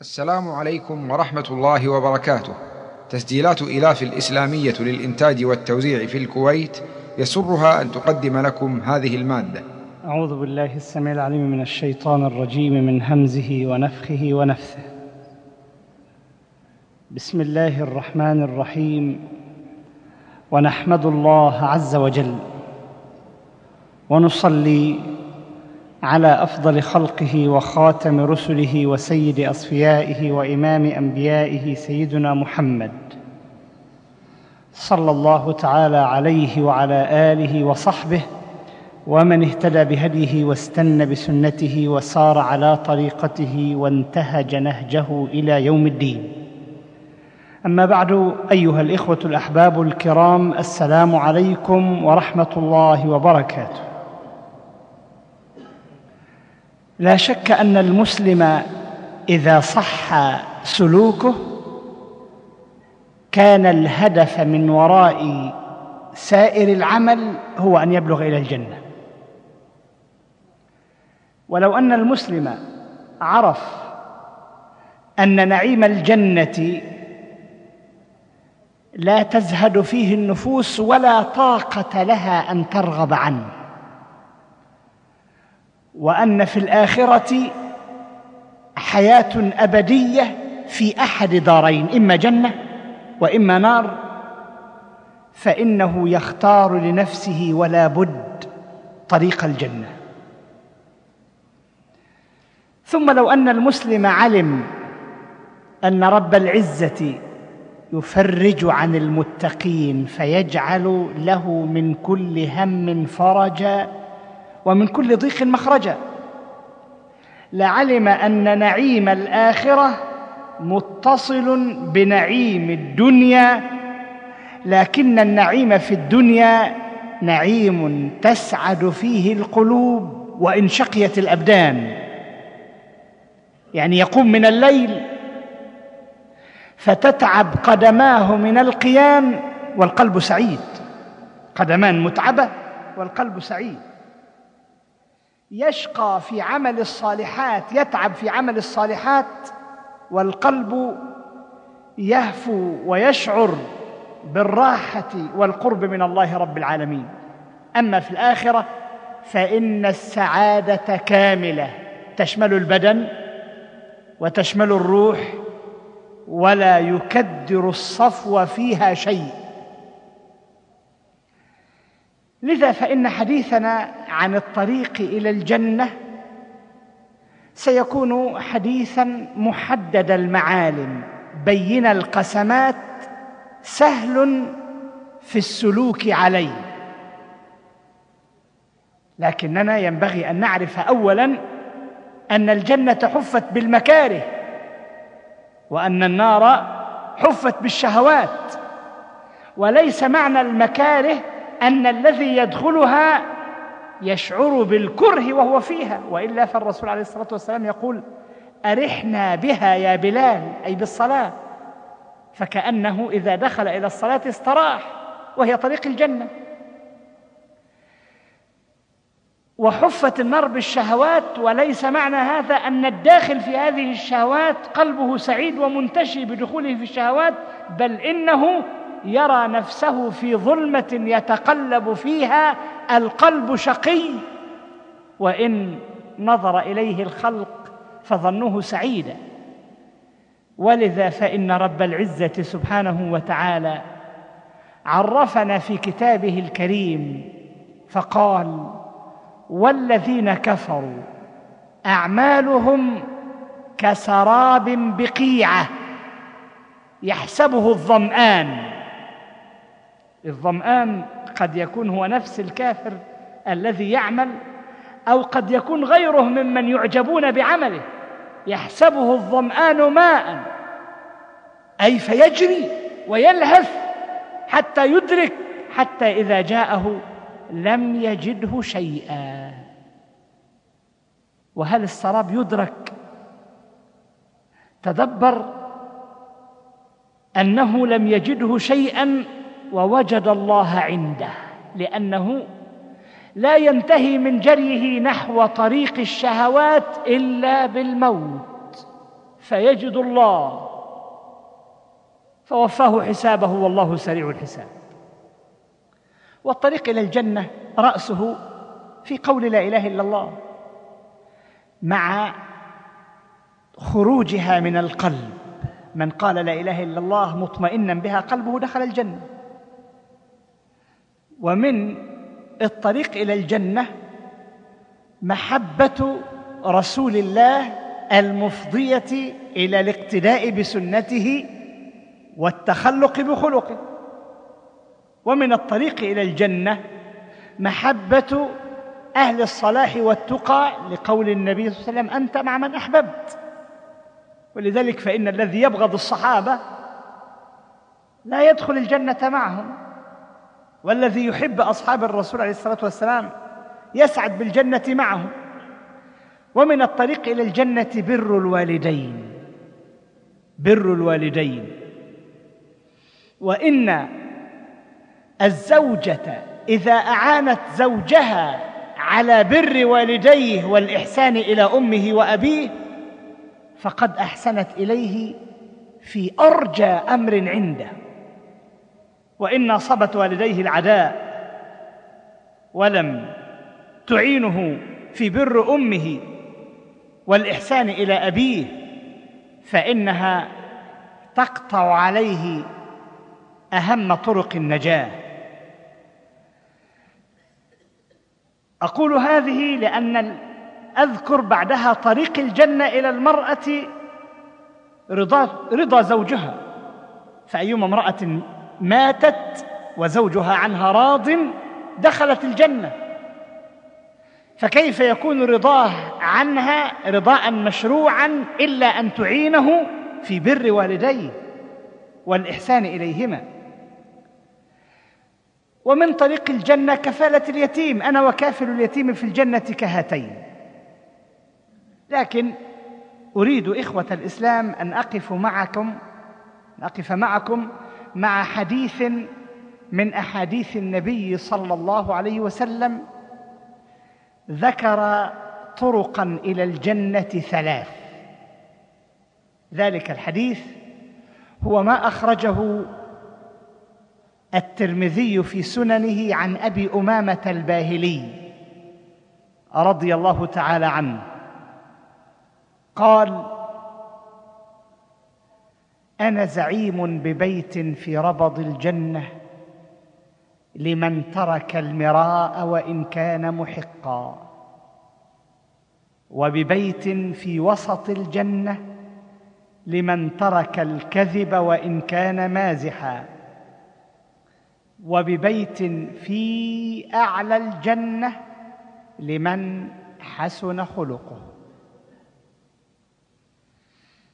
السلام عليكم ورحمة الله وبركاته. تسجيلات إلاف الإسلامية للإنتاج والتوزيع في الكويت يسرها أن تقدم لكم هذه المادة. أعوذ بالله السميع العليم من الشيطان الرجيم من همزه ونفخه ونفثه. بسم الله الرحمن الرحيم ونحمد الله عز وجل ونصلي على أفضل خلقه وخاتم رسله وسيد أصفيائه وإمام أنبيائه سيدنا محمد صلى الله تعالى عليه وعلى آله وصحبه ومن اهتدى بهديه واستنى بسنته وسار على طريقته وانتهج نهجه إلى يوم الدين. أما بعد أيها الإخوة الأحباب الكرام السلام عليكم ورحمة الله وبركاته. لا شك أن المسلم إذا صح سلوكه كان الهدف من وراء سائر العمل هو أن يبلغ إلى الجنة. ولو أن المسلم عرف أن نعيم الجنة لا تزهد فيه النفوس ولا طاقة لها أن ترغب عنه. وأن في الآخرة حياة أبدية في أحد دارين إما جنة وإما نار فإنه يختار لنفسه ولا بد طريق الجنة. ثم لو أن المسلم علم أن رب العزة يفرج عن المتقين فيجعل له من كل هم فرجا ومن كل ضيق مخرجا لعلم أن نعيم الآخرة متصل بنعيم الدنيا لكن النعيم في الدنيا نعيم تسعد فيه القلوب وإن شقيت الأبدان. يعني يقوم من الليل فتتعب قدماه من القيام والقلب سعيد. قدمان متعبة والقلب سعيد. يشقى في عمل الصالحات يتعب في عمل الصالحات والقلب يهفو ويشعر بالراحة والقرب من الله رب العالمين. أما في الآخرة فإن السعادة كاملة تشمل البدن وتشمل الروح ولا يكدر الصفو فيها شيء. لذا فإن حديثنا عن الطريق إلى الجنة سيكون حديثا محدد المعالم. بين القسمات سهل في السلوك عليه. لكننا ينبغي أن نعرف اولا أن الجنة حفت بالمكاره وأن النار حفت بالشهوات وليس معنى المكاره أن الذي يدخلها يشعر بالكره وهو فيها وإلا فالرسول عليه الصلاة والسلام يقول أرحنا بها يا بلال أي بالصلاة. فكأنه إذا دخل إلى الصلاة استراح وهي طريق الجنة. وحفت النار بالشهوات وليس معنى هذا أن الداخل في هذه الشهوات قلبه سعيد ومنتشي بدخوله في الشهوات بل إنه يرى نفسه في ظلمة يتقلب فيها القلب شقي وإن نظر إليه الخلق فظنوه سعيدا. ولذا فإن رب العزة سبحانه وتعالى عرفنا في كتابه الكريم فقال والذين كفروا أعمالهم كسراب بقيعة يحسبه الظمآن. الظمآن قد يكون هو نفس الكافر الذي يعمل أو قد يكون غيره ممن يعجبون بعمله يحسبه الظمآن ماء أي فيجري ويلهث حتى يدرك حتى إذا جاءه لم يجده شيئا. وهل السراب يدرك؟ تدبر أنه لم يجده شيئا ووجد الله عنده لأنه لا ينتهي من جريه نحو طريق الشهوات إلا بالموت فيجد الله. فوفاه حسابه والله سريع الحساب. والطريق إلى الجنة رأسه في قول لا إله إلا الله مع خروجها من القلب. من قال لا إله إلا الله مطمئنا بها قلبه دخل الجنة. ومن الطريق إلى الجنة محبة رسول الله المفضية إلى الاقتداء بسنته والتخلق بخلقه. ومن الطريق إلى الجنة محبة أهل الصلاح والتقى لقول النبي صلى الله عليه وسلم أنت مع من أحببت. ولذلك فإن الذي يبغض الصحابة لا يدخل الجنة معهم. والذي يحب أصحاب الرسول عليه الصلاة والسلام يسعد بالجنة معهم ومن الطريق إلى الجنة بر الوالدين بر الوالدين. وإن الزوجة إذا أعانت زوجها على بر والديه والإحسان إلى أمه وأبيه فقد أحسنت إليه في أرجى أمر عنده. وإن اصابت والديه العداء ولم تعينه في بر أمه والإحسان إلى أبيه فإنها تقطع عليه أهم طرق النجاة. أقول هذه لأن أذكر بعدها طريق الجنة إلى المرأة رضا رضا زوجها. فأيما امرأة ماتت وزوجها عنها راض دخلت الجنة. فكيف يكون رضاه عنها رضاء مشروعا إلا أن تعينه في بر والديه والإحسان إليهما؟ ومن طريق الجنة كفالة اليتيم أنا وكافل اليتيم في الجنة كهاتين. لكن أريد إخوة الإسلام أن أقف معكم أن أقف معكم مع حديث من أحاديث النبي صلى الله عليه وسلم ذكر طرقا إلى الجنة ثلاث. ذلك الحديث هو ما أخرجه الترمذي في سننه عن أبي أمامة الباهلي رضي الله تعالى عنه. قال أنا زعيم ببيت في ربض الجنة لمن ترك المراء وإن كان محقا. وببيت في وسط الجنة لمن ترك الكذب وإن كان مازحا. وببيت في أعلى الجنة لمن حسن خلقه.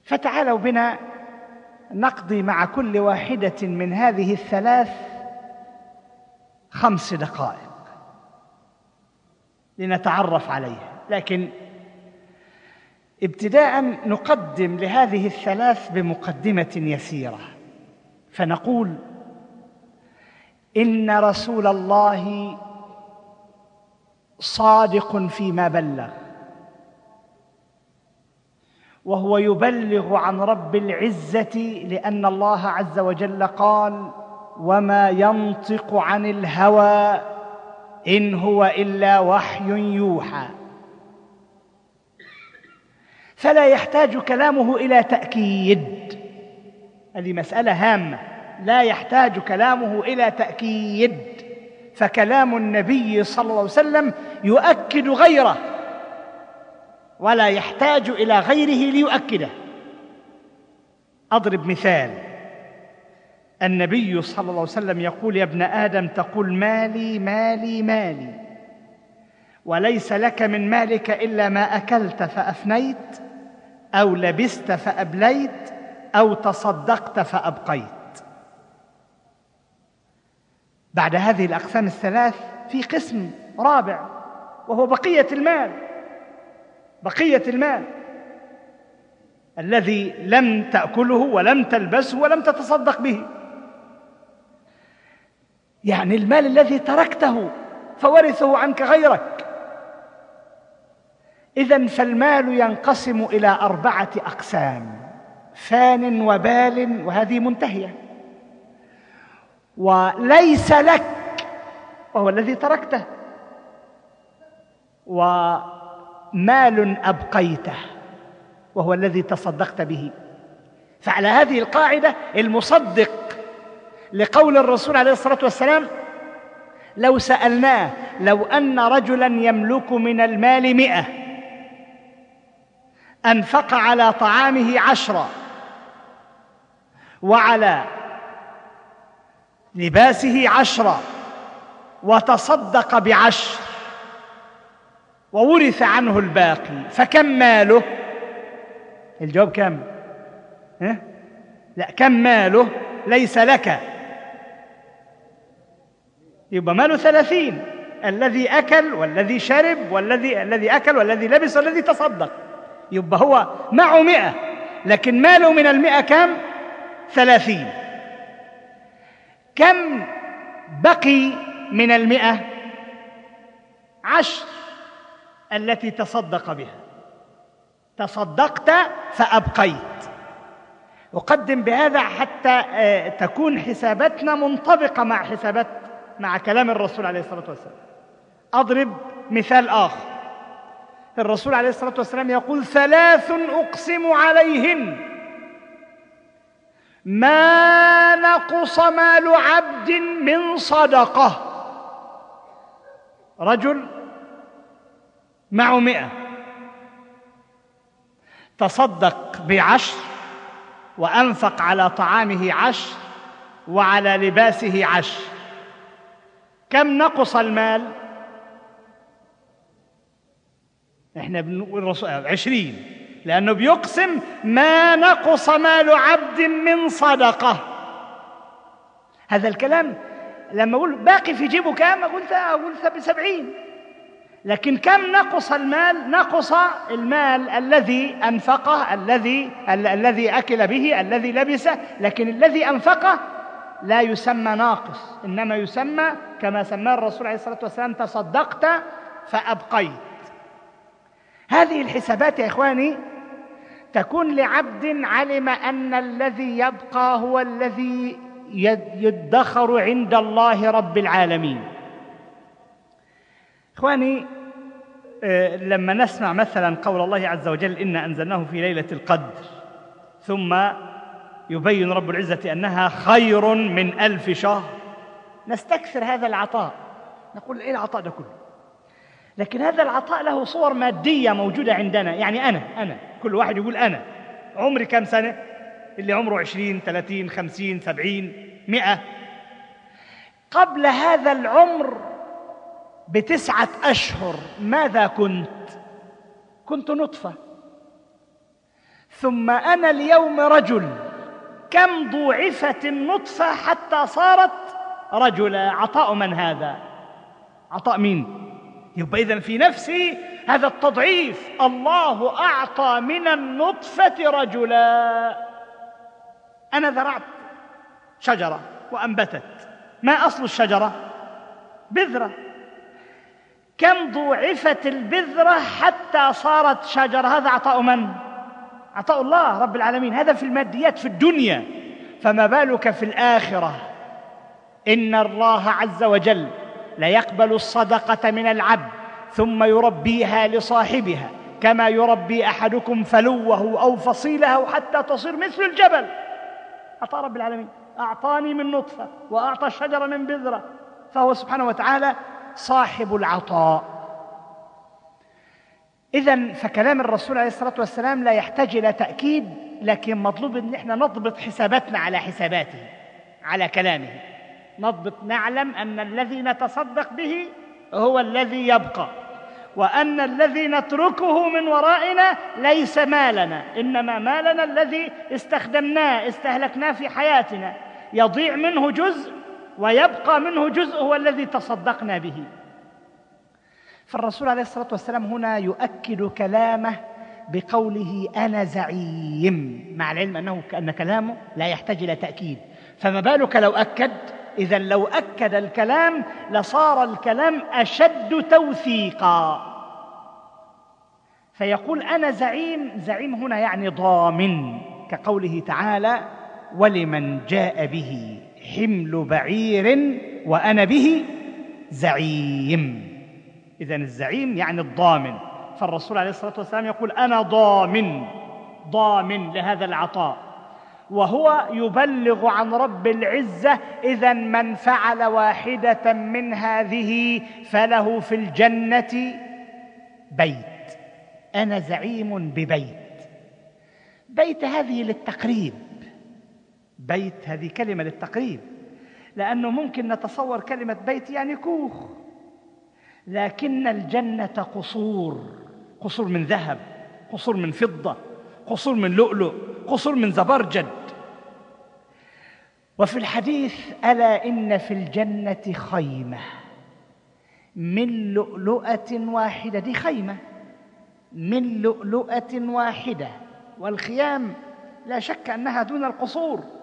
فتعالوا بنا نقضي مع كل واحدة من هذه الثلاث خمس دقائق لنتعرف عليها. لكن ابتداء نقدم لهذه الثلاث بمقدمة يسيرة. فنقول إن رسول الله صادق فيما بلغ. وهو يبلغ عن رب العزة لأن الله عز وجل قال وما ينطق عن الهوى إن هو إلا وحي يوحى فلا يحتاج كلامه إلى تأكيد. هذه مسألة هامة. لا يحتاج كلامه إلى تأكيد. فكلام النبي صلى الله عليه وسلم يؤكد غيره. ولا يحتاج إلى غيره ليؤكده. أضرب مثال. النبي صلى الله عليه وسلم يقول يا ابن آدم تقول مالي مالي مالي. وليس لك من مالك إلا ما أكلت فأفنيت أو لبست فأبليت أو تصدقت فأبقيت. بعد هذه الأقسام الثلاث في قسم رابع وهو بقية المال. بقية المال. الذي لم تأكله ولم تلبسه ولم تتصدق به. يعني المال الذي تركته فورثه عنك غيرك. اذا فالمال ينقسم إلى أربعة أقسام فان وبال وهذه منتهية. وليس لك وهو الذي تركته. ومال أبقيته وهو الذي تصدقت به. فعلى هذه القاعدة المصدق لقول الرسول عليه الصلاة والسلام لو سألناه لو أن رجلا يملك من المال مئة أنفق على طعامه عشرا وعلى لباسه عشرا وتصدق بعشر وورث عنه الباقي فكم ماله؟ الجواب كم ها؟ لا كم ماله؟ ليس لك. يبقى ماله ثلاثين. الذي أكل والذي شرب والذي الذي أكل والذي لبس والذي تصدق. يبقى هو معه مئة لكن ماله من المئة كم؟ ثلاثين. كم بقي من المئة؟ عشر. التي تصدق بها. تصدقت فأبقيت. أقدم بهذا حتى آه، تكون حساباتنا منطبقة مع حسابات مع كلام الرسول عليه الصلاة والسلام. أضرب مثال آخر. الرسول عليه الصلاة والسلام يقول ثلاث أقسم عليهن. ما نقص مال عبد من صدقة. رجل معه مئة. تصدق بعشر وأنفق على طعامه عشر وعلى لباسه عشر. كم نقص المال؟ إحنا بنقول عشرين. لأنه بيقسم ما نقص مال عبد من صدقة. هذا الكلام لما أقول باقي في جيبه كام؟ أقول أقول سبعين لكن كم نقص المال؟ نقص المال الذي أنفقه الذي الذي أكل به الذي لبسه لكن الذي أنفقه لا يسمى ناقص إنما يسمى كما سماه الرسول عليه الصلاة والسلام تصدقت فأبقيت. هذه الحسابات يا إخواني تكون لعبد علم أن الذي يبقى هو الذي يدخر عند الله رب العالمين. إخواني آه، لما نسمع مثلا قول الله عز وجل إنا أنزلناه في ليلة القدر ثم يبين رب العزة أنها خير من ألف شهر. نستكثر هذا العطاء. نقول إيه العطاء ده كله؟ لكن هذا العطاء له صور مادية موجودة عندنا. يعني أنا أنا كل واحد يقول أنا. عمري كم سنة؟ اللي عمره عشرين ثلاثين خمسين سبعين مئة. قبل هذا العمر بتسعة أشهر ماذا كنت؟ كنت نطفة ثم أنا اليوم رجل كم ضوعفت النطفة حتى صارت رجلا عطاء من هذا؟ عطاء مين؟ يبقى إذن في نفسي هذا التضعيف الله أعطى من النطفة رجلا أنا زرعت شجرة وأنبتت ما أصل الشجرة؟ بذرة كم ضوعفت البذرة حتى صارت شجرة؟ هذا عطاء من؟ عطاء الله رب العالمين. هذا في الماديات في الدنيا. فما بالك في الآخرة؟ إن الله عز وجل ليقبل الصدقة من العبد ثم يربيها لصاحبها كما يربي أحدكم فلوه أو فصيلة حتى تصير مثل الجبل. عطاء رب العالمين. أعطاني من نطفة وأعطى الشجرة من بذرة. فهو سبحانه وتعالى صاحب العطاء. إذا فكلام الرسول عليه الصلاة والسلام لا يحتاج إلى تأكيد لكن مطلوب أن إحنا نضبط حساباتنا على حساباته على كلامه. نضبط نعلم أن الذي نتصدق به هو الذي يبقى وأن الذي نتركه من ورائنا ليس مالنا إنما مالنا الذي استخدمناه استهلكناه في حياتنا. يضيع منه جزء ويبقى منه جزء هو الذي تصدقنا به. فالرسول عليه الصلاة والسلام هنا يؤكد كلامه بقوله أنا زعيم مع العلم أنه أن كلامه لا يحتاج إلى تأكيد. فما بالك لو أكد؟ إذا لو أكد الكلام لصار الكلام أشد توثيقا. فيقول أنا زعيم زعيم هنا يعني ضامن كقوله تعالى ولمن جاء به. حمل بعير وأنا به زعيم. اذا الزعيم يعني الضامن. فالرسول عليه الصلاة والسلام يقول أنا ضامن ضامن لهذا العطاء. وهو يبلغ عن رب العزة اذا من فعل واحدة من هذه فله في الجنة بيت. أنا زعيم ببيت. بيت هذه للتقريب. بيت هذه كلمة للتقريب. لأنه ممكن نتصور كلمة بيت يعني كوخ. لكن الجنة قصور. قصور من ذهب قصور من فضة قصور من لؤلؤ قصور من زبرجد. وفي الحديث ألا إن في الجنة خيمة. من لؤلؤة واحدة دي خيمة. من لؤلؤة واحدة. والخيام لا شك أنها دون القصور.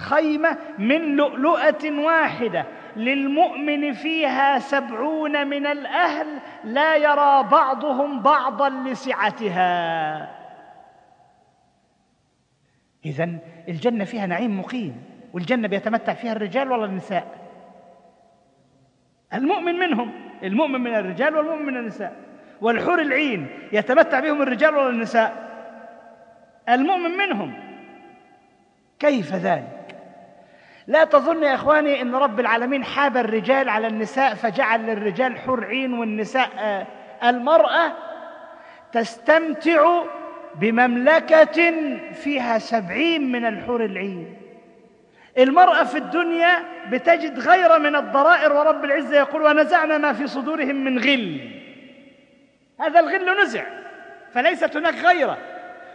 خيمة من لؤلؤة واحدة للمؤمن فيها سبعون من الأهل لا يرى بعضهم بعضا لسعتها. اذا الجنة فيها نعيم مقيم والجنة بيتمتع فيها الرجال ولا النساء المؤمن منهم المؤمن من الرجال والمؤمن من النساء. والحور العين يتمتع بهم الرجال ولا النساء المؤمن منهم كيف ذلك؟ لا تظن يا إخواني إن رب العالمين حاب الرجال على النساء فجعل للرجال حور عين والنساء المرأة تستمتع بمملكة فيها سبعين من الحور العين. المرأة في الدنيا بتجد غير من الضرائر ورب العزة يقول ونزعنا ما في صدورهم من غل. هذا الغل نزع فليست هناك غيرة.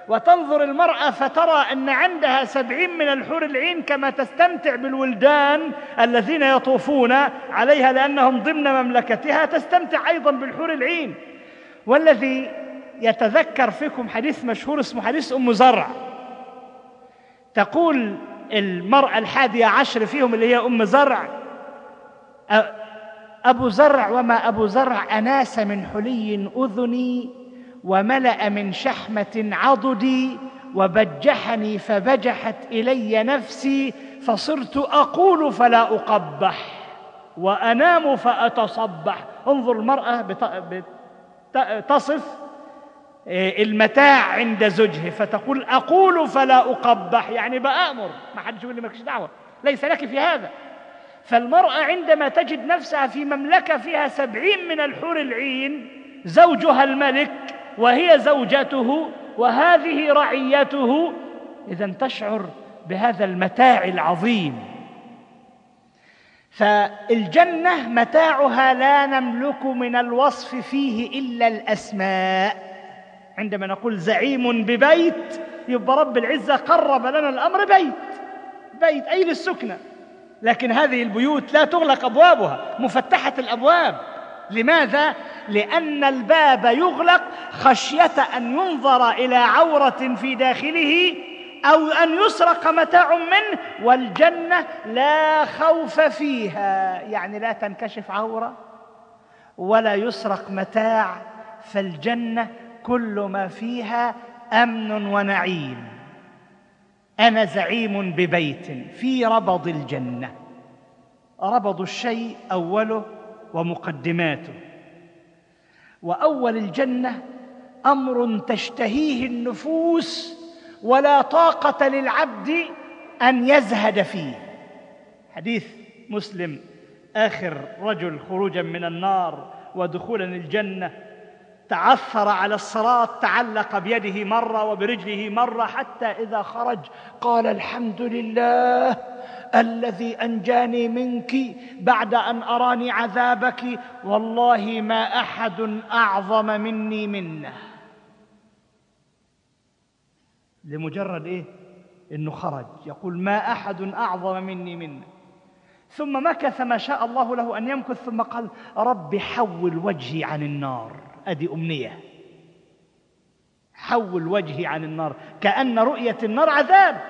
وتنظر المرأة فترى أن عندها سبعين من الحور العين كما تستمتع بالولدان الذين يطوفون عليها لأنهم ضمن مملكتها تستمتع أيضا بالحور العين. والذي يتذكر فيكم حديث مشهور اسمه حديث أم زرع. تقول المرأة الحادية عشر فيهم اللي هي أم زرع أبو زرع وما أبو زرع أناس من حلي أذني وملأ من شحمة عضدي وبجحني فبجحت إلي نفسي فصرت أقول فلا أقبح وأنام فأتصبح. انظر المرأة تصف المتاع عند زوجها فتقول أقول فلا أقبح. يعني بآمر ما حدش يقول لي مالكش دعوة ليس لك في هذا. فالمرأة عندما تجد نفسها في مملكة فيها سبعين من الحور العين زوجها الملك وهي زوجته وهذه رعيته. اذا تشعر بهذا المتاع العظيم. فالجنة متاعها لا نملك من الوصف فيه إلا الأسماء. عندما نقول زعيم ببيت يبقى رب العزة قرب لنا الأمر بيت. بيت أي للسكنة. لكن هذه البيوت لا تغلق أبوابها مفتحة الأبواب. لماذا؟ لأن الباب يغلق خشية أن ينظر إلى عورة في داخله أو أن يسرق متاع منه والجنة لا خوف فيها. يعني لا تنكشف عورة ولا يسرق متاع فالجنة كل ما فيها أمن ونعيم. أنا زعيم ببيت في ربض الجنة. ربض الشيء أوله ومقدماته. وأول الجنة أمر تشتهيه النفوس ولا طاقة للعبد أن يزهد فيه. حديث مسلم. آخر رجل خروجا من النار ودخولا الجنة تعثر على الصراط تعلق بيده مرة وبرجله مرة حتى إذا خرج. قال الحمد لله الذي أنجاني منك بعد أن أراني عذابك. والله ما أحد أعظم مني منه. لمجرد إيه؟ إنه خرج. يقول ما أحد أعظم مني منه. ثم مكث ما شاء الله له أن يمكث ثم قال رب حول وجهي عن النار. ادي أمنية. حول وجهي عن النار. كأن رؤية النار عذاب.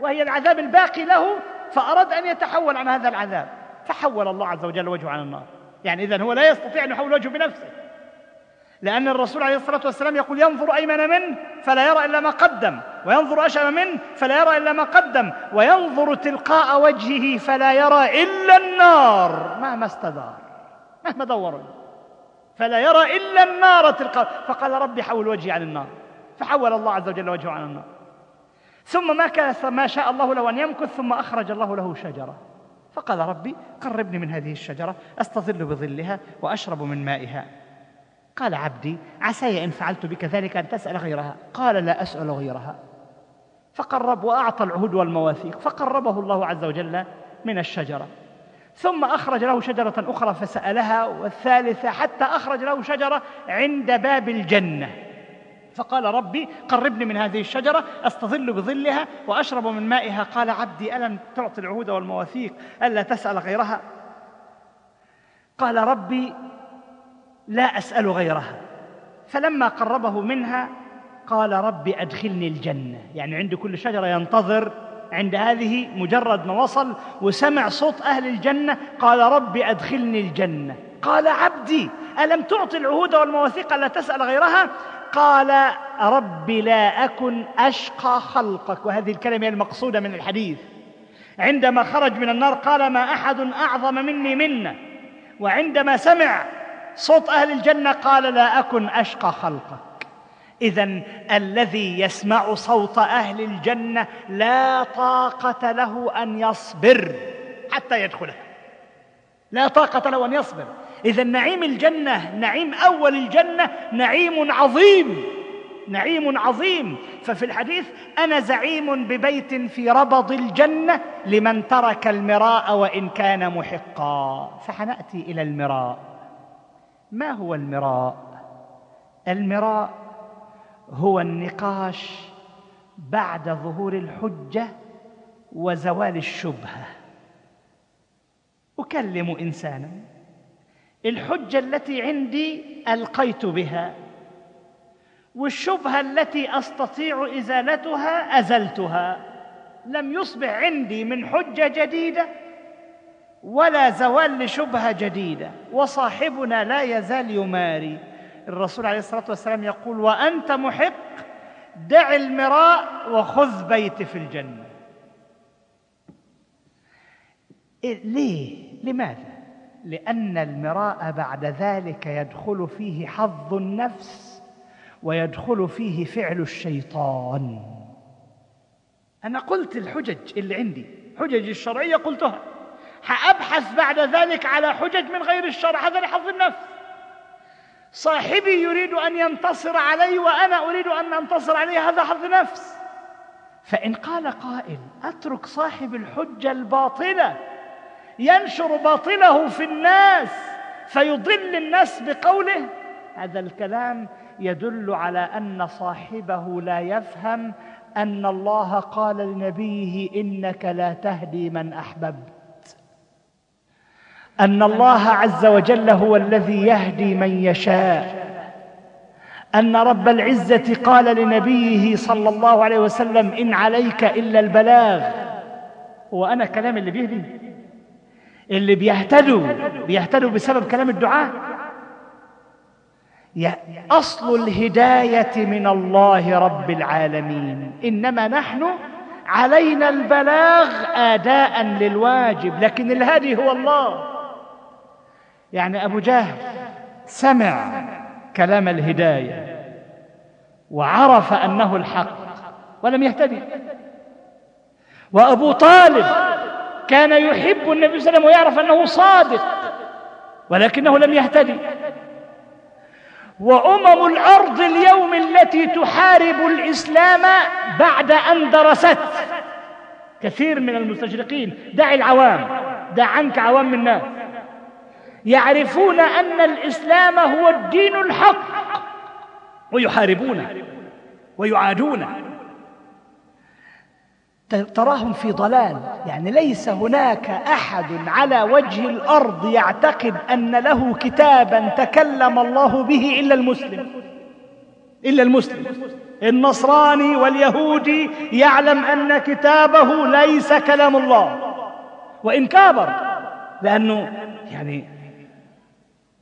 وهي العذاب الباقي له فأراد أن يتحول عن هذا العذاب. فحول الله عز وجل وجهه عن النار. يعني إذن هو لا يستطيع أن يحول وجهه بنفسه. لأن الرسول عليه الصلاة والسلام يقول ينظر أيمن منه فلا يرى إلا ما قدم. وينظر أشأم منه فلا يرى إلا ما قدم. وينظر تلقاء وجهه فلا يرى إلا النار. مهما استدار مهما دور. فلا يرى إلا النار تلقاء فقال ربي حول وجهي عن النار. فحول الله عز وجل وجهه عن النار. ثم ما ما شاء الله له أن يمكث ثم أخرج الله له شجرة. فقال ربي قربني من هذه الشجرة أستظل بظلها وأشرب من مائها. قال عبدي عساي إن فعلت بك ذلك أن تسأل غيرها. قال لا أسأل غيرها. فقرب وأعطى العهود والمواثيق. فقربه الله عز وجل من الشجرة. ثم أخرج له شجرة أخرى فسألها والثالثة حتى أخرج له شجرة عند باب الجنة. فقال ربي قربني من هذه الشجرة أستظل بظلها وأشرب من مائها. قال عبدي ألم تعطي العهود والمواثيق ألا تسأل غيرها؟ قال ربي لا أسأل غيرها. فلما قربه منها قال ربي أدخلني الجنة. يعني عند كل شجرة ينتظر عند هذه مجرد ما وصل وسمع صوت أهل الجنة قال ربي أدخلني الجنة. قال عبدي ألم تعطي العهود والمواثيق لا تسأل غيرها؟ قال رب لا أكن أشقى خلقك. وهذه الكلمة المقصودة من الحديث. عندما خرج من النار قال ما أحد أعظم مني منا وعندما سمع صوت أهل الجنة قال لا أكن أشقى خلقك إذا الذي يسمع صوت أهل الجنة لا طاقة له أن يصبر حتى يدخلها لا طاقة له أن يصبر. إذا نعيم الجنة نعيم أول الجنة نعيم عظيم نعيم عظيم. ففي الحديث أنا زعيم ببيت في ربض الجنة لمن ترك المراء وإن كان محقا. فحنأتي إلى المراء. ما هو المراء؟ المراء هو النقاش بعد ظهور الحجة وزوال الشبهة. أكلم إنسانا. الحجة التي عندي ألقيت بها والشبهة التي أستطيع إزالتها أزلتها. لم يصبح عندي من حجة جديدة ولا زوال لشبهة جديدة وصاحبنا لا يزال يماري. الرسول عليه الصلاة والسلام يقول وأنت محق دع المراء وخذ بيت في الجنة إيه ليه؟ لماذا؟ لأن المراء بعد ذلك يدخل فيه حظ النفس ويدخل فيه فعل الشيطان أنا قلت الحجج اللي عندي حجج الشرعية قلتها حأبحث بعد ذلك على حجج من غير الشرع هذا لحظ النفس صاحبي يريد أن ينتصر علي وأنا أريد أن أنتصر عليه هذا حظ نفس. فإن قال قائل أترك صاحب الحجة الباطلة. ينشر باطله في الناس فيضل الناس بقوله. هذا الكلام يدل على أن صاحبه لا يفهم أن الله قال لنبيه إنك لا تهدي من أحببت. أن الله عز وجل هو الذي يهدي من يشاء. أن رب العزة قال لنبيه صلى الله عليه وسلم إن عليك إلا البلاغ. وأنا كلام اللي بيهدي. اللي بيهتدوا بيهتدوا بسبب كلام الدعاء. أصل الهداية من الله رب العالمين. إنما نحن علينا البلاغ آداء للواجب لكن الهادي هو الله. يعني أبو جهل سمع كلام الهداية وعرف أنه الحق ولم يهتدي. وأبو طالب كان يحب النبي صلى الله عليه وسلم ويعرف أنه صادق ولكنه لم يهتدي. وأمم الأرض اليوم التي تحارب الإسلام بعد أن درست. كثير من المستشرقين دع العوام دع عنك عوام الناس. يعرفون أن الإسلام هو الدين الحق ويحاربونه ويعادونه تراهم في ضلال يعني ليس هناك أحد على وجه الأرض يعتقد أن له كتابا تكلم الله به إلا المسلم. إلا المسلم. النصراني واليهودي يعلم أن كتابه ليس كلام الله. وإن كابر لأنه يعني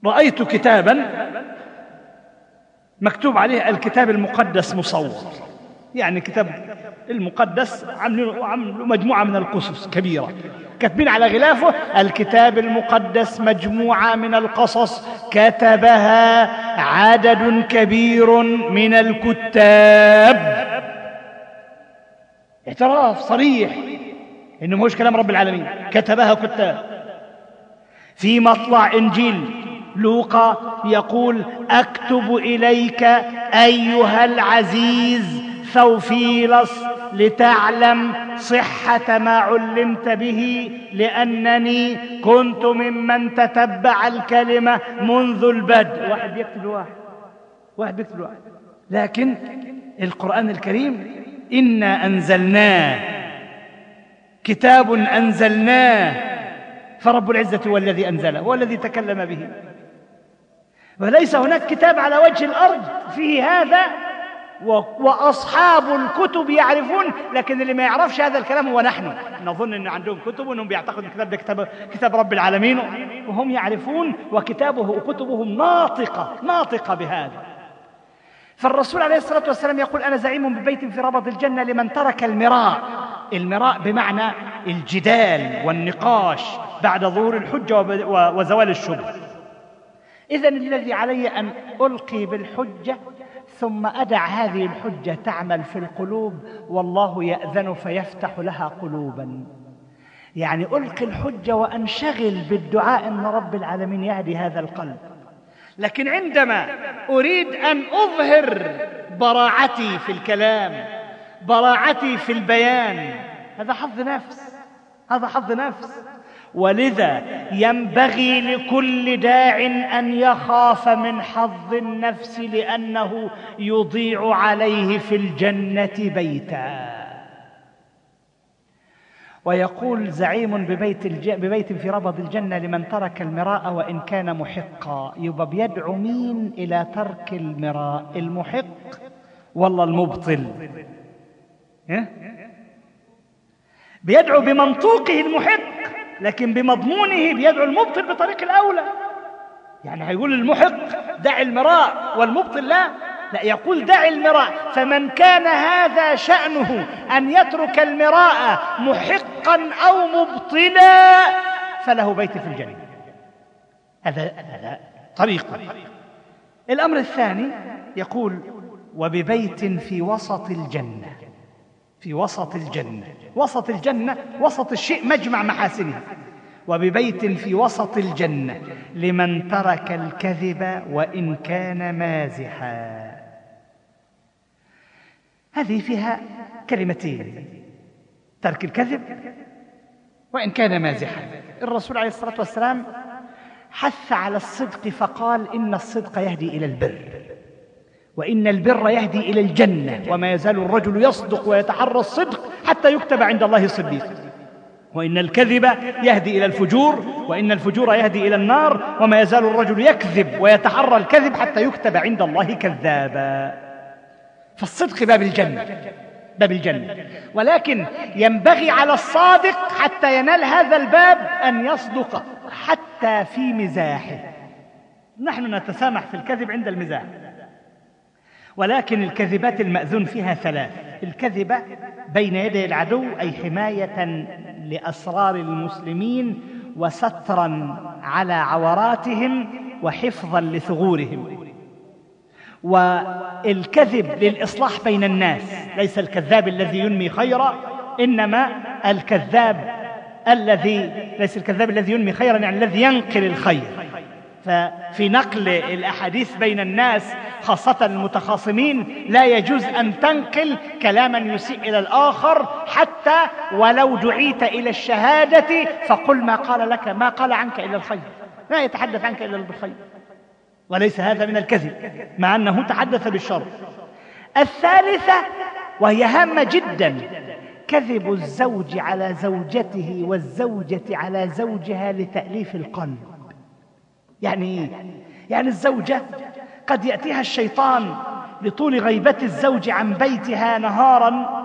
رأيت كتابا مكتوب عليه الكتاب المقدس مصور. يعني كتاب المقدس عاملوا مجموعة من القصص كبيرة. كاتبين على غلافه الكتاب المقدس مجموعة من القصص كتبها عدد كبير من الكتاب. اعتراف صريح إنه مش كلام رب العالمين. كتبها كتاب في مطلع إنجيل. لوقا يقول أكتب إليك أيها العزيز ثوفيلس لتعلم صحة ما علمت به لأنني كنت ممن تتبع الكلمة منذ البدء. واحد بيكتب واحد. واحد بيكتب واحد. لكن القرآن الكريم إنا أنزلناه كتاب أنزلناه فرب العزة هو الذي أنزله هو الذي تكلم به. وليس هناك كتاب على وجه الأرض فيه هذا وأصحاب الكتب يعرفون لكن اللي ما يعرفش هذا الكلام هو نحن. نظن أن عندهم كتب وأنهم بيعتقدوا الكتاب ده كتاب, كتاب رب العالمين. وهم يعرفون وكتابه وكتبهم ناطقة ناطقة بهذا. فالرسول عليه الصلاة والسلام يقول أنا زعيم ببيت في ربض الجنة لمن ترك المراء. المراء بمعنى الجدال والنقاش بعد ظهور الحجة وزوال الشبه. إذا الذي علي أن ألقي بالحجة ثم أدع هذه الحجة تعمل في القلوب والله يأذن فيفتح لها قلوبا. يعني ألقي الحجة وأنشغل بالدعاء أن رب العالمين يهدي هذا القلب. لكن عندما أريد أن أظهر براعتي في الكلام براعتي في البيان هذا حظ نفس هذا حظ نفس. ولذا ينبغي لكل داع أن يخاف من حظ النفس لأنه يضيع عليه في الجنة بيتا. ويقول زعيم ببيت, الج... ببيت في ربض الجنة لمن ترك المراء وإن كان محقا. يبقى بيدعو مين إلى ترك المراء؟ المحق والله المبطل. بيدعو بمنطوقه المحق. لكن بمضمونه بيدعو المبطل بطريق الأولى. يعني هيقول المحق دع المراء والمبطل لا. لا يقول دع المراء. فمن كان هذا شأنه أن يترك المراء محقا أو مبطلا فله بيت في الجنة. هذا هذا طريق. الأمر الثاني يقول وببيت في وسط الجنة. في وسط الجنة. وسط الجنة وسط الشيء مجمع محاسنه. وببيت في وسط الجنة. لمن ترك الكذب وإن كان مازحا. هذه فيها كلمتين. ترك الكذب وإن كان مازحا. الرسول عليه الصلاة والسلام حث على الصدق فقال إن الصدق يهدي إلى البر. وإن البر يهدي إلى الجنة وما يزال الرجل يصدق ويتحرى الصدق حتى يكتب عند الله صديق وإن الكذب يهدي إلى الفجور وإن الفجور يهدي إلى النار وما يزال الرجل يكذب ويتحرى الكذب حتى يكتب عند الله كذابا. فالصدق باب الجنة باب الجنة. ولكن ينبغي على الصادق حتى ينال هذا الباب أن يصدق حتى في مزاحه. نحن نتسامح في الكذب عند المزاح. ولكن الكذبات المأذون فيها ثلاث. الكذبة بين يدي العدو أي حماية لأسرار المسلمين وسترا على عوراتهم وحفظا لثغورهم. والكذب للإصلاح بين الناس ليس الكذاب الذي ينمي خيرا إنما الكذاب الذي ليس الكذاب الذي ينمي خيرا يعني الذي ينقل الخير. ففي نقل الأحاديث بين الناس خاصة المتخاصمين لا يجوز أن تنقل كلاما يسيء إلى الآخر حتى ولو دعيت إلى الشهادة فقل ما قال لك ما قال عنك إلا الخير. لا يتحدث عنك إلا بالخير. وليس هذا من الكذب مع أنه تحدث بالشر. الثالثة وهي هامة جدا كذب الزوج على زوجته والزوجة على زوجها لتأليف القلب. يعني يعني الزوجة قد يأتيها الشيطان لطول غيبة الزوج عن بيتها نهارا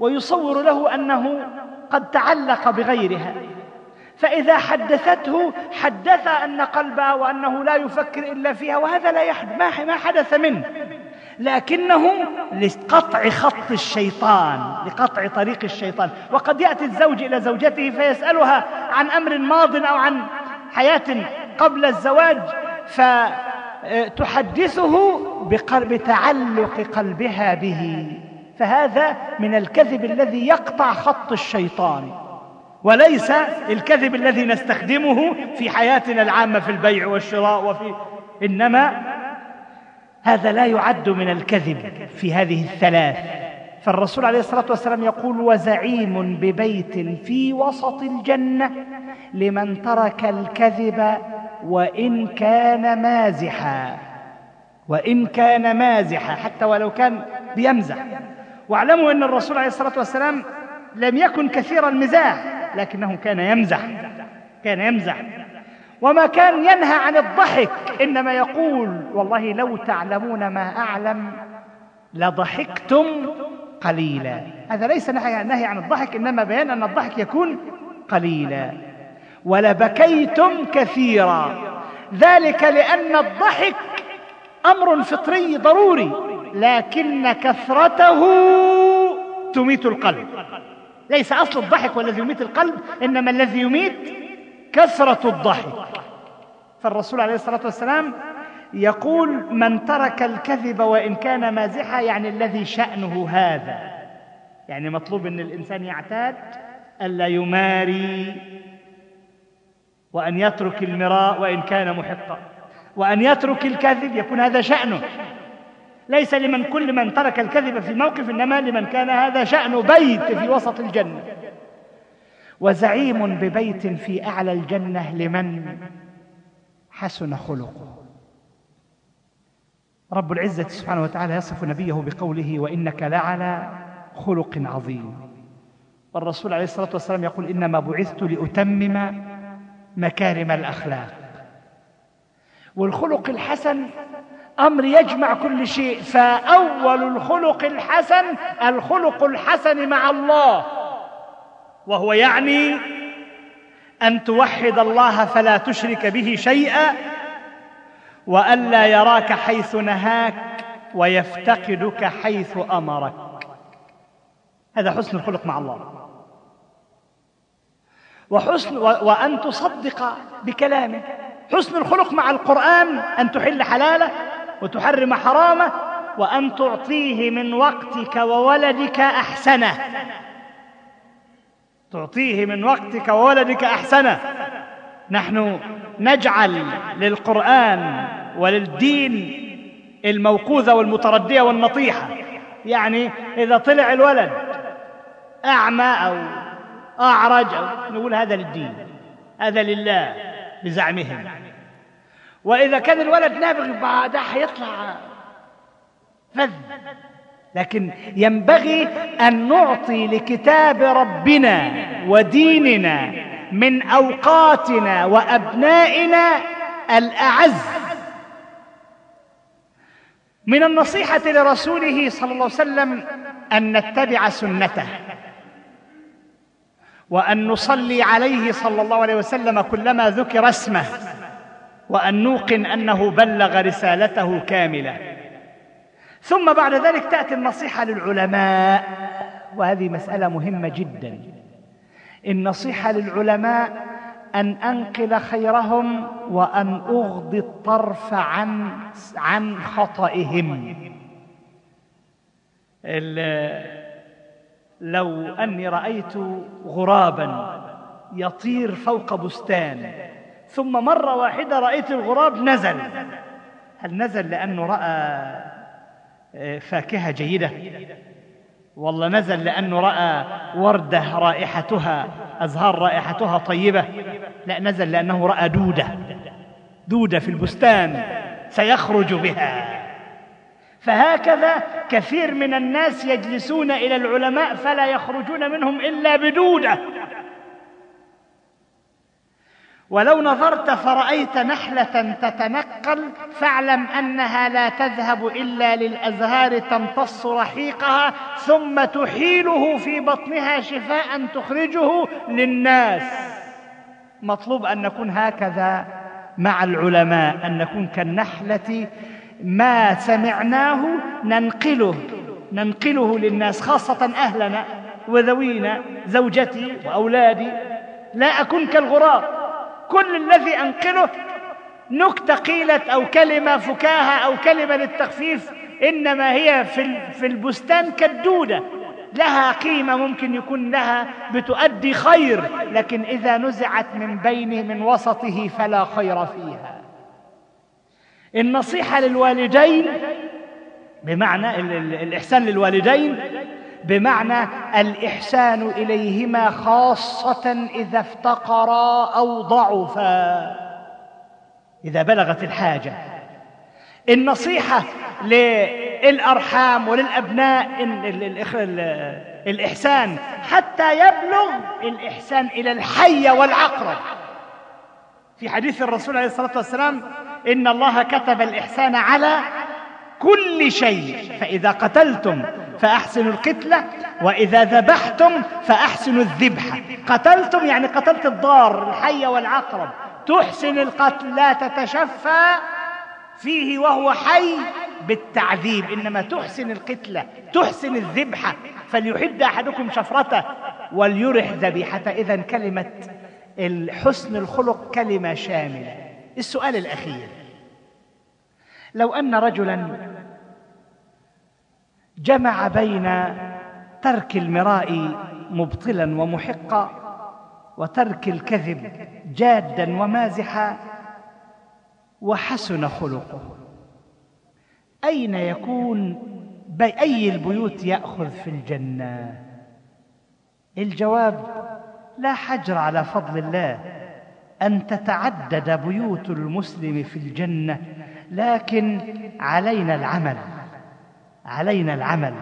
ويصور له أنه قد تعلق بغيرها. فإذا حدثته حدث أن قلبها وأنه لا يفكر إلا فيها وهذا لا يحدث ما حدث منه. لكنه لقطع خط الشيطان لقطع طريق الشيطان. وقد يأتي الزوج إلى زوجته فيسألها عن أمر ماض أو عن حياة قبل الزواج فتحدثه بتعلق قلبها به. فهذا من الكذب الذي يقطع خط الشيطان. وليس الكذب الذي نستخدمه في حياتنا العامة في البيع والشراء وفي إنما هذا لا يعد من الكذب في هذه الثلاث. فالرسول عليه الصلاة والسلام يقول وزعيم ببيت في وسط الجنة لمن ترك الكذب وإن كان مازحا وإن كان مازحا حتى ولو كان بيمزح. واعلموا أن الرسول عليه الصلاة والسلام لم يكن كثير المزاح لكنه كان يمزح كان يمزح. وما كان ينهى عن الضحك إنما يقول والله لو تعلمون ما أعلم لضحكتم قليلا. هذا ليس نهي عن الضحك إنما بيان أن الضحك يكون قليلا. ولبكيتم كثيرا. ذلك لأن الضحك أمر فطري ضروري لكن كثرته تميت القلب. ليس أصل الضحك والذي يميت القلب إنما الذي يميت كثرة الضحك. فالرسول عليه الصلاة والسلام يقول من ترك الكذب وإن كان مازحا يعني الذي شأنه هذا. يعني مطلوب أن الإنسان يعتاد ألا يماري وأن يترك المراء وإن كان محقا. وأن يترك الكذب يكون هذا شأنه. ليس لمن كل من ترك الكذب في موقف إنما لمن كان هذا شأنه بيت في وسط الجنة. وزعيم ببيت في أعلى الجنة لمن حسن خلقه. رب العزة سبحانه وتعالى يصف نبيه بقوله وإنك لعلى خلق عظيم. والرسول عليه الصلاة والسلام يقول إنما بعثت لأتمم مكارم الأخلاق. والخلق الحسن أمر يجمع كل شيء فأول الخلق الحسن الخلق الحسن مع الله. وهو يعني أن توحد الله فلا تشرك به شيئا وألا يراك حيث نهاك ويفتقدك حيث أمرك. هذا حسن الخلق مع الله. وحسن وأن تصدق بكلامه. حسن الخلق مع القرآن أن تحل حلاله وتحرم حرامه وأن تعطيه من وقتك وولدك أحسنه. تعطيه من وقتك وولدك أحسنه. نحن نجعل للقرآن وللدين الموقوذة والمتردية والنطيحة. يعني إذا طلع الولد أعمى أو أعرج أو نقول هذا للدين هذا لله بزعمهم. وإذا كان الولد نابغ بعدها حيطلع فذ. لكن ينبغي أن نعطي لكتاب ربنا وديننا من أوقاتنا وأبنائنا الأعز. من النصيحة لرسوله صلى الله عليه وسلم أن نتبع سنته وأن نصلي عليه صلى الله عليه وسلم كلما ذكر اسمه وأن نوقن أنه بلغ رسالته كاملة. ثم بعد ذلك تأتي النصيحة للعلماء وهذه مسألة مهمة جدا. النصيحة للعلماء أن أنقل خيرهم وأن أغضي الطرف عن عن خطئهم. لو أني رأيت غرابا يطير فوق بستان ثم مرة واحدة رأيت الغراب نزل. هل نزل لأنه رأى آه، فاكهة جيدة؟ والله نزل لأنه رأى وردة رائحتها أزهار رائحتها طيبة. لا نزل لأنه رأى دودة. دودة في البستان سيخرج بها. فهكذا كثير من الناس يجلسون إلى العلماء فلا يخرجون منهم إلا بدودة. ولو نظرت فرأيت نحلة تتنقل فاعلم أنها لا تذهب إلا للأزهار تمتص رحيقها ثم تحيله في بطنها شفاء تخرجه للناس. مطلوب أن نكون هكذا مع العلماء أن نكون كالنحلة ما سمعناه ننقله ننقله للناس خاصة أهلنا وذوينا زوجتي وأولادي. لا أكون كالغراب. كل الذي أنقله نكتة قيلت أو كلمة فكاهة أو كلمة للتخفيف إنما هي في البستان كالدودة. لها قيمة ممكن يكون لها بتؤدي خير لكن إذا نزعت من بينه من وسطه فلا خير فيها. النصيحة للوالدين بمعنى الإحسان للوالدين بمعنى الإحسان إليهما خاصة إذا افتقرا أو ضعفا. إذا بلغت الحاجة. النصيحة للأرحام وللأبناء الإحسان حتى يبلغ الإحسان إلى الحي والعقرب. في حديث الرسول عليه الصلاة والسلام إن الله كتب الإحسان على كل شيء فإذا قتلتم فأحسنوا القتلة وإذا ذبحتم فأحسنوا الذبحة قتلتم يعني قتلت الضار الحي والعقرب. تحسن القتل لا تتشفى فيه وهو حي بالتعذيب. إنما تحسن القتلة تحسن الذبحة فليحد أحدكم شفرته وليرح ذبيحته. إذا كلمة الحسن الخلق كلمة شاملة. السؤال الأخير. لو أن رجلا جمع بين ترك المراء مبطلا ومحقا وترك الكذب جادا ومازحا وحسن خلقه. أين يكون بأي البيوت يأخذ في الجنة؟ الجواب لا حجر على فضل الله أن تتعدد بيوت المسلم في الجنة لكن علينا العمل. علينا العمل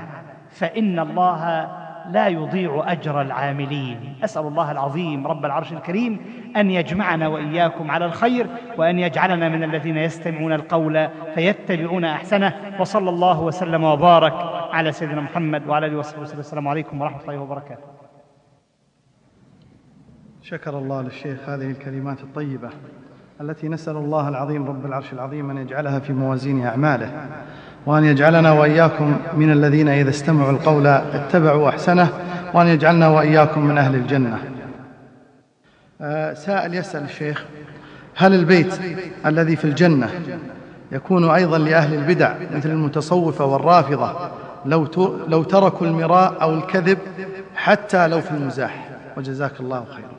فإن الله لا يضيع أجر العاملين. أسأل الله العظيم رب العرش الكريم أن يجمعنا وإياكم على الخير وأن يجعلنا من الذين يستمعون القول فيتبعون أحسنه. وصلى الله وسلم وبارك على سيدنا محمد وعلى آله وصحبه وسلم. السلام عليكم ورحمة الله وبركاته. شكر الله للشيخ هذه الكلمات الطيبة التي نسأل الله العظيم رب العرش العظيم أن يجعلها في موازين أعماله. وأن يجعلنا وإياكم من الذين إذا استمعوا القول اتبعوا أحسنه وأن يجعلنا وإياكم من أهل الجنة. آه، سائل يسأل الشيخ هل البيت الذي في الجنة يكون أيضا لأهل البدع مثل المتصوفة والرافضة لو لو تركوا المراء أو الكذب حتى لو في المزاح؟ وجزاك الله خيرا.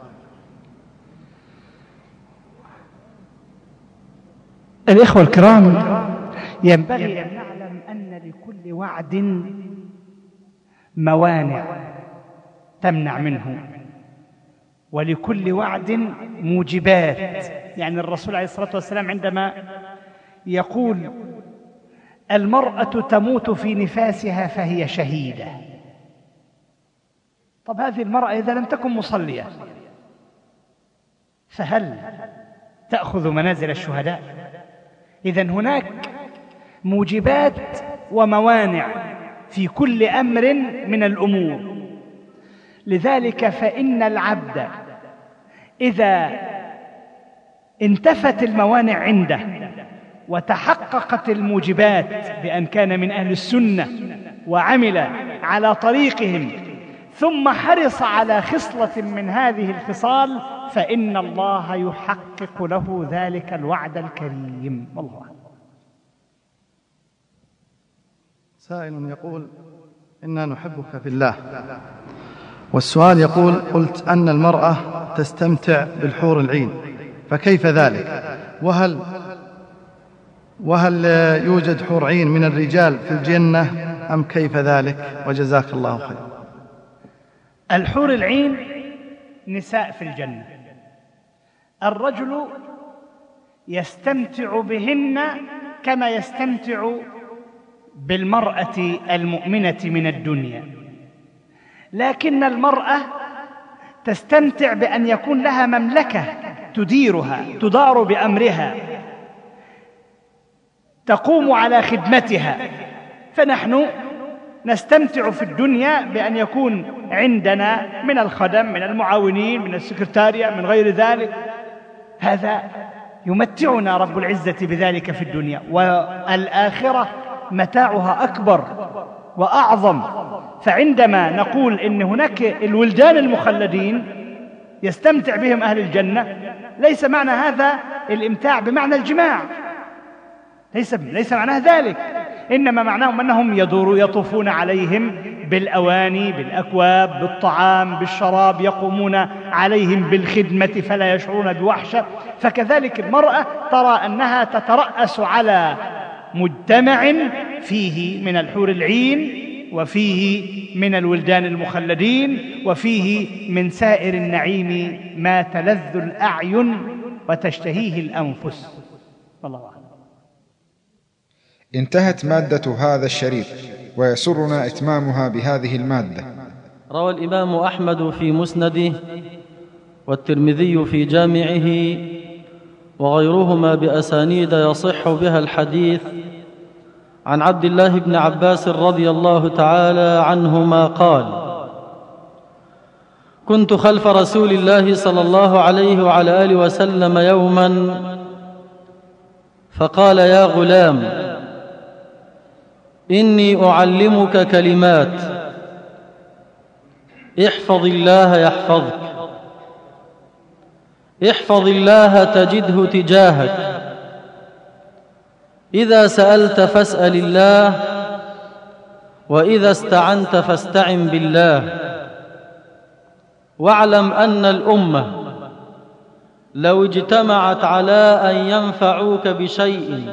الإخوة الكرام ينبغي أن نعلم أن لكل وعد موانع تمنع منه. ولكل وعد موجبات. يعني الرسول عليه الصلاة والسلام عندما يقول المرأة تموت في نفاسها فهي شهيدة. طب هذه المرأة إذا لم تكن مصلية فهل تأخذ منازل الشهداء؟ إذا هناك موجبات وموانع في كل أمر من الأمور. لذلك فإن العبد إذا انتفت الموانع عنده وتحققت الموجبات بأن كان من أهل السنة وعمل على طريقهم ثم حرص على خصلة من هذه الخصال فإن الله يحقق له ذلك الوعد الكريم. والله أعلم سائل يقول إنا نحبك في الله. والسؤال يقول قلت أن المرأة تستمتع بالحور العين فكيف ذلك؟ وهل وهل يوجد حور عين من الرجال في الجنة أم كيف ذلك؟ وجزاك الله خير. الحور العين نساء في الجنة. الرجل يستمتع بهن كما يستمتع بالمرأة المؤمنة من الدنيا. لكن المرأة تستمتع بأن يكون لها مملكة تديرها تدار بأمرها. تقوم على خدمتها. فنحن نستمتع في الدنيا بأن يكون عندنا من الخدم من المعاونين من السكرتارية من غير ذلك. هذا يمتعنا رب العزة بذلك في الدنيا. والآخرة متاعها أكبر وأعظم. فعندما نقول إن هناك الولدان المخلدين يستمتع بهم أهل الجنة ليس معنى هذا الإمتاع بمعنى الجماع. ليس ليس معناه ذلك. إنما معناهم أنهم يدوروا يطوفون عليهم بالأواني بالأكواب بالطعام بالشراب يقومون عليهم بالخدمة فلا يشعرون بوحشة. فكذلك المرأة ترى أنها تترأس على مجتمع فيه من الحور العين وفيه من الولدان المخلدين وفيه من سائر النعيم ما تلذ الأعين وتشتهيه الأنفس. والله أعلم. انتهت مادة هذا الشريط ويسرنا إتمامها بهذه المادة. روى الإمام أحمد في مسنده والترمذي في جامعه وغيرهما بأسانيد يصح بها الحديث عن عبد الله بن عباس رضي الله تعالى عنهما قال كنت خلف رسول الله صلى الله عليه وعلى آله وسلم يوما فقال يا غلام إني أعلمك كلمات احفظ الله يحفظك احفظ الله تجده تجاهك. إذا سألت فاسأل الله وإذا استعنت فاستعن بالله. واعلم أن الأمة لو اجتمعت على أن ينفعوك بشيء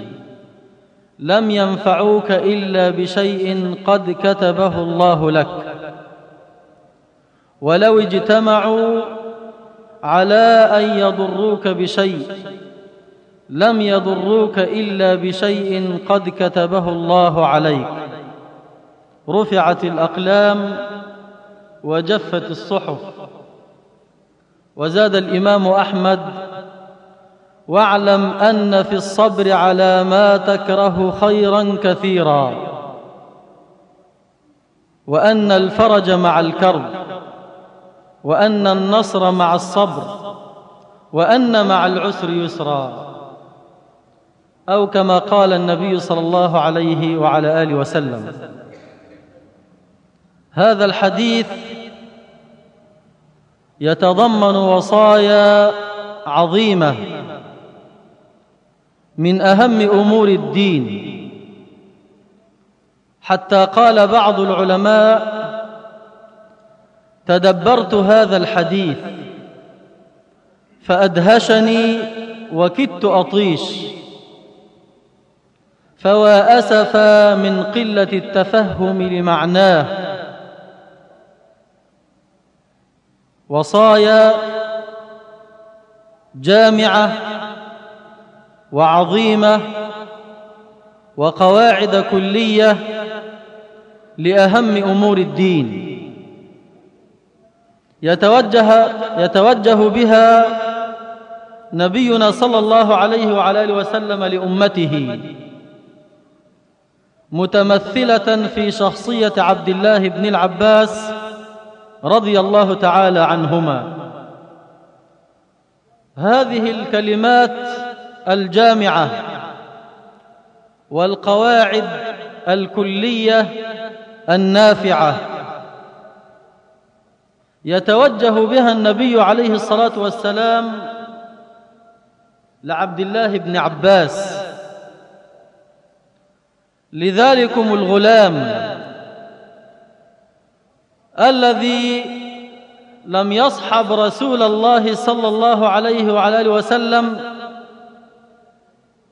لم ينفعوك إلا بشيء قد كتبه الله لك. ولو اجتمعوا على أن يضروك بشيء لم يضروك إلا بشيء قد كتبه الله عليك. رفعت الأقلام وجفت الصحف. وزاد الإمام أحمد واعلم أن في الصبر على ما تكره خيرا كثيرا. وأن الفرج مع الكرب. وأن النصر مع الصبر. وأن مع العسر يسرا. أو كما قال النبي صلى الله عليه وعلى آله وسلم. هذا الحديث يتضمن وصايا عظيمة من أهم أمور الدين. حتى قال بعض العلماء تدبرت هذا الحديث فأدهشني وكدت أطيش. فوا أسفا من قلة التفهم لمعناه. وصايا جامعة وعظيمة وقواعد كلية لأهم أمور الدين. يتوجه, يتوجه بها نبينا صلى الله عليه وعلى آله وسلم لأمته. متمثلة في شخصية عبد الله بن العباس رضي الله تعالى عنهما. هذه الكلمات الجامعة والقواعد الكلية النافعة يتوجه بها النبي عليه الصلاة والسلام لعبد الله بن عباس. لذلكم الغلام الذي لم يصحب رسول الله صلى الله عليه وعلى آله وسلم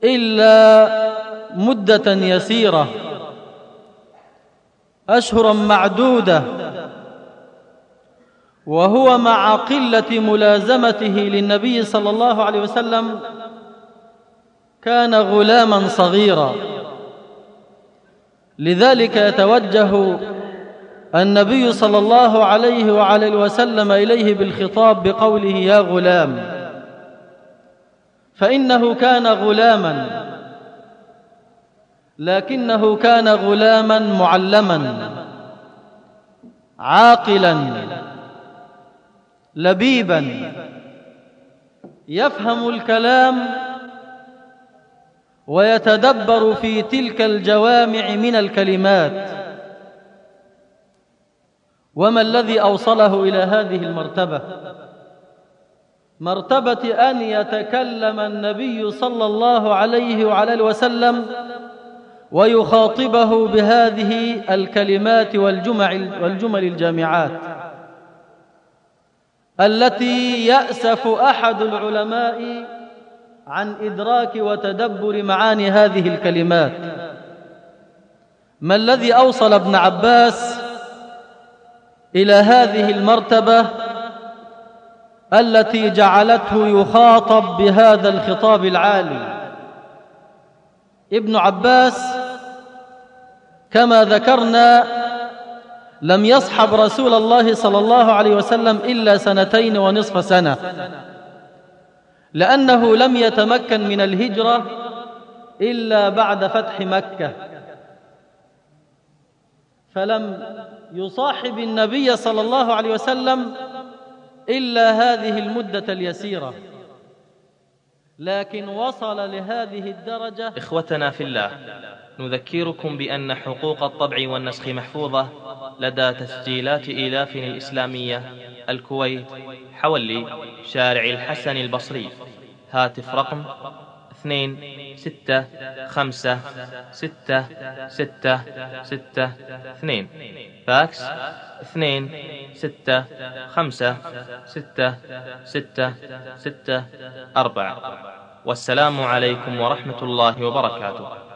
إلا مدة يسيرة أشهرا معدودة وهو مع قلة ملازمته للنبي صلى الله عليه وسلم كان غلاما صغيرا. لذلك يتوجه النبي صلى الله عليه وعلى وسلم إليه بالخطاب بقوله يا غلام فإنه كان غلاما لكنه كان غلاما معلما عاقلا لبيبا يفهم الكلام ويتدبر في تلك الجوامع من الكلمات. وما الذي أوصله إلى هذه المرتبة؟ مرتبة أن يتكلم النبي صلى الله عليه وعلى وسلم ويخاطبه بهذه الكلمات والجمل الجامعات التي يأسف أحد العلماء عن إدراك وتدبر معاني هذه الكلمات. ما الذي أوصل ابن عباس إلى هذه المرتبة التي جعلته يخاطب بهذا الخطاب العالي؟ ابن عباس كما ذكرنا لم يصحب رسول الله صلى الله عليه وسلم إلا سنتين ونصف سنة. لأنه لم يتمكن من الهجرة إلا بعد فتح مكة. فلم يصاحب النبي صلى الله عليه وسلم إلا هذه المدة اليسيرة. لكن وصل لهذه الدرجة. إخوتنا في الله نذكركم بأن حقوق الطبع والنسخ محفوظة لدى تسجيلات إيلاف الإسلامية. الكويت حولي شارع الحسن البصري. هاتف رقم اثنين ستة خمسة ستة ستة ستة اثنين. فاكس اثنين ستة خمسة ستة ستة ستة أربعة. والسلام عليكم ورحمة الله وبركاته.